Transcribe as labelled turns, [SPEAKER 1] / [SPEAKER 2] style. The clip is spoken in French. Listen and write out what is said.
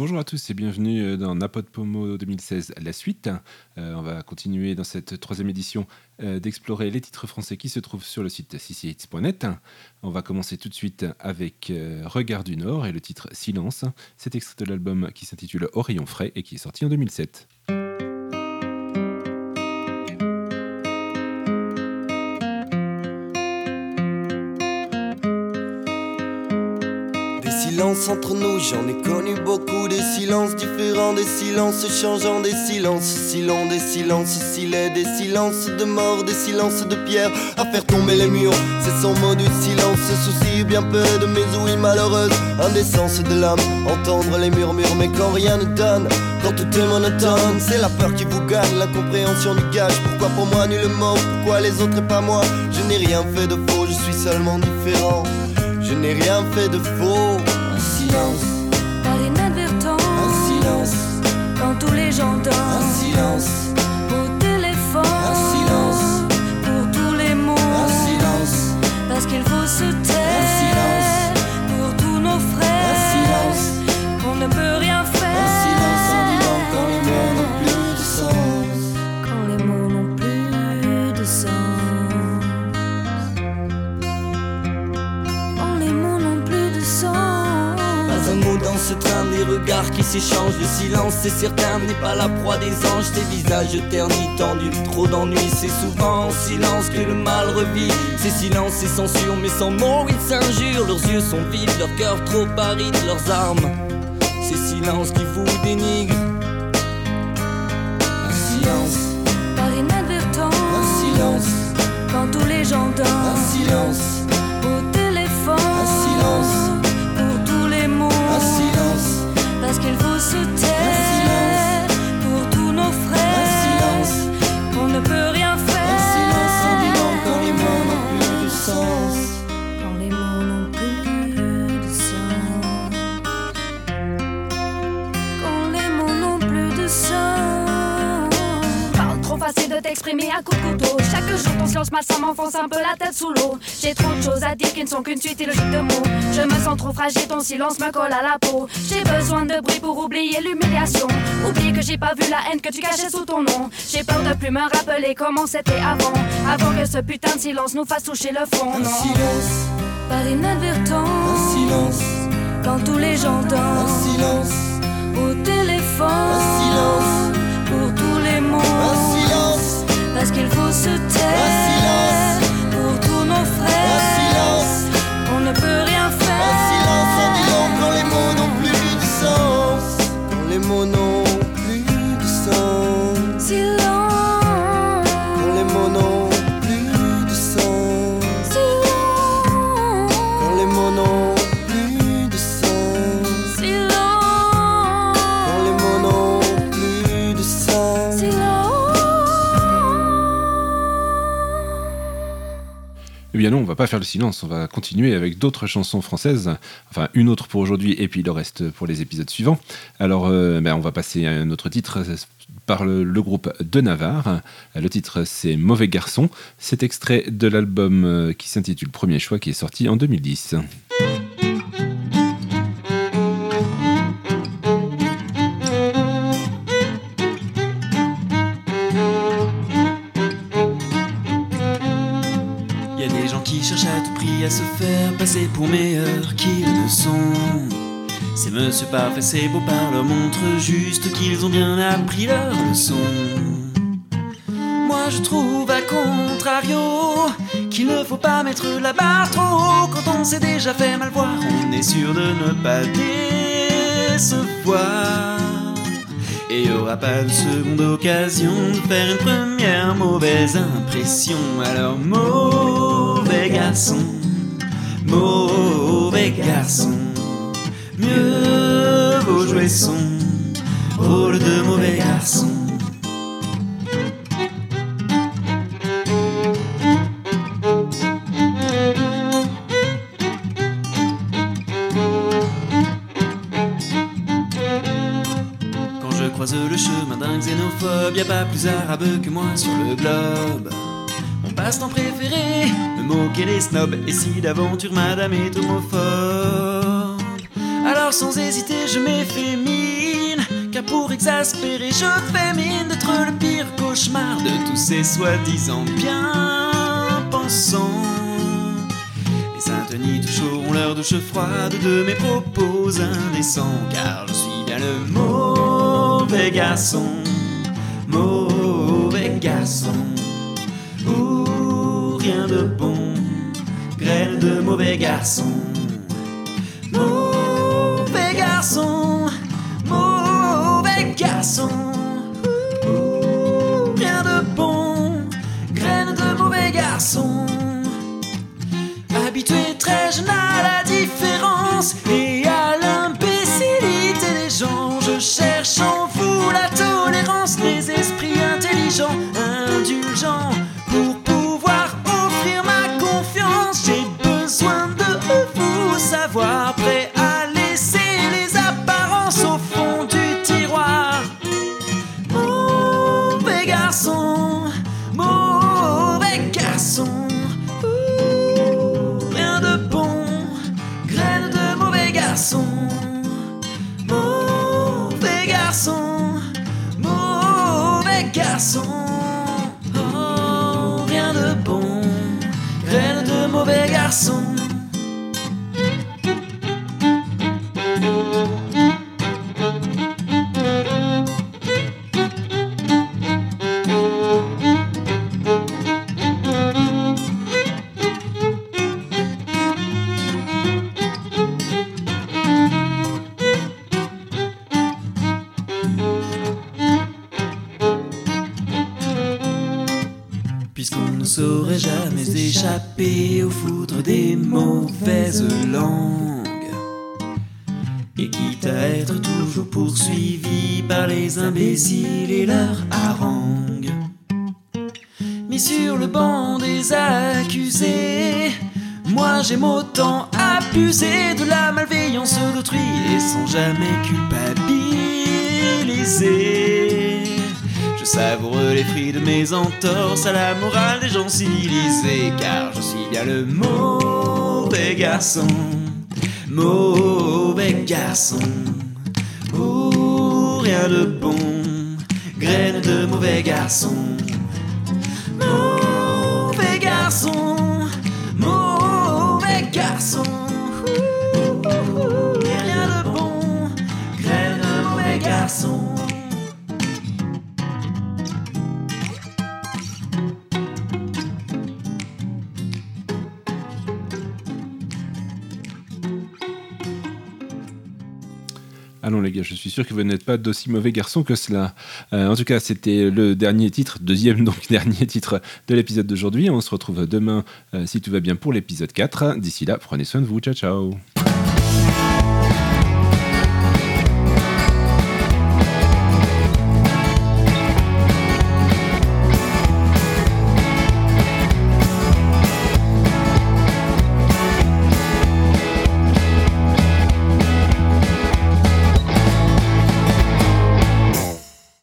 [SPEAKER 1] Bonjour à tous et bienvenue euh, dans Napot Pomo 2016, la suite. Euh, on va continuer dans cette troisième édition euh, d'explorer les titres français qui se trouvent sur le site cchits.net. On va commencer tout de suite avec Regard du Nord et le titre Silence. C'est extrait de l'album qui s'intitule rayon frais et qui est sorti en 2007.
[SPEAKER 2] Entre nous, j'en ai connu beaucoup des silences différents, des silences changeants, des silences si longs, des silences si laids, des silences de mort, des silences de pierre à faire tomber les murs. C'est son mot du silence, se soucie bien peu de mes ouïes malheureuses, indécence de l'âme, entendre les murmures, mais quand rien ne donne, quand tout est monotone, c'est la peur qui vous gagne, l'incompréhension du gage. Pourquoi pour moi nul mot, pourquoi les autres et pas moi? Je n'ai rien fait de faux, je suis seulement différent. Je n'ai rien fait de faux silence,
[SPEAKER 3] par inadvertance,
[SPEAKER 2] un silence,
[SPEAKER 3] quand tous les gens dorment,
[SPEAKER 2] un silence,
[SPEAKER 3] au téléphone,
[SPEAKER 2] un silence, des regards qui s'échangent. Le silence, c'est certain, n'est pas la proie des anges. Tes visages ternis, tendus, trop d'ennui. C'est souvent en silence que le mal revit. Ces silences et censure, mais sans mots, ils s'injurent. Leurs yeux sont vides, leur cœur trop aride, leurs armes. Ces silences qui vous dénigrent. Un silence.
[SPEAKER 3] Par inadvertance.
[SPEAKER 2] Un silence.
[SPEAKER 3] Quand tous les gens dorment.
[SPEAKER 2] Un silence
[SPEAKER 3] t'exprimer à couteau. Chaque jour ton silence malsain m'enfonce un peu la tête sous l'eau. J'ai trop de choses à dire qui ne sont qu'une suite illogique de mots. Je me sens trop fragile, ton silence me colle à la peau. J'ai besoin de bruit pour oublier l'humiliation. Oublier que j'ai pas vu la haine que tu cachais sous ton nom. J'ai peur de plus me rappeler comment c'était avant. Avant que ce putain de silence nous fasse toucher le fond.
[SPEAKER 2] Un silence.
[SPEAKER 3] Par inadvertance.
[SPEAKER 2] Un silence.
[SPEAKER 3] Quand tous les gens dorment.
[SPEAKER 2] Un silence.
[SPEAKER 1] Bien non, on va pas faire le silence, on va continuer avec d'autres chansons françaises, enfin une autre pour aujourd'hui et puis le reste pour les épisodes suivants. Alors euh, ben, on va passer à un autre titre par le, le groupe de Navarre. Le titre c'est Mauvais garçon. C'est extrait de l'album euh, qui s'intitule Premier choix qui est sorti en 2010.
[SPEAKER 4] Y a des gens qui cherchent à tout prix à se faire passer pour meilleurs qu'ils ne sont. Ces monsieur parfaits, ces beaux parleurs montrent juste qu'ils ont bien appris leur leçon. Moi je trouve à contrario qu'il ne faut pas mettre la barre trop haut quand on s'est déjà fait mal voir. On est sûr de ne pas décevoir. Et y aura pas de seconde occasion de faire une première mauvaise impression. Alors mauvais mauvais garçon, mieux vaut jouer son rôle de mauvais garçon. Quand je croise le chemin d'un xénophobe, y a pas plus arabe que moi sur le globe. Mon passe-temps préféré, moquer les snobs, et si d'aventure madame est homophobe, alors sans hésiter je m'effémise. car pour exaspérer, je fais mine d'être le pire cauchemar de tous ces soi-disant bien pensants. Les Saint-Denis toujours ont leur douche froide de mes propos indécents, car je suis bien le mauvais garçon, mauvais garçon, ou rien de bon, graine de mauvais garçon. Mauvais garçon, mauvais garçon. Rien de bon, graine de mauvais garçon. Graine de mauvais garçon. Au foudre des mauvaises langues. Et quitte à être toujours poursuivi par les imbéciles et leurs harangues. Mis sur le banc des accusés, moi j'aime autant abuser de la malveillance d'autrui et sans jamais culpabiliser. Je savoure les fruits de mes entorses à la morale des gens civilisés, car je suis bien le mauvais garçon, mauvais garçon. Ouh, rien de bon, graine de mauvais garçon.
[SPEAKER 1] Je suis sûr que vous n'êtes pas d'aussi mauvais garçon que cela. Euh, en tout cas, c'était le dernier titre, deuxième donc dernier titre de l'épisode d'aujourd'hui. On se retrouve demain, euh, si tout va bien, pour l'épisode 4. D'ici là, prenez soin de vous. Ciao, ciao.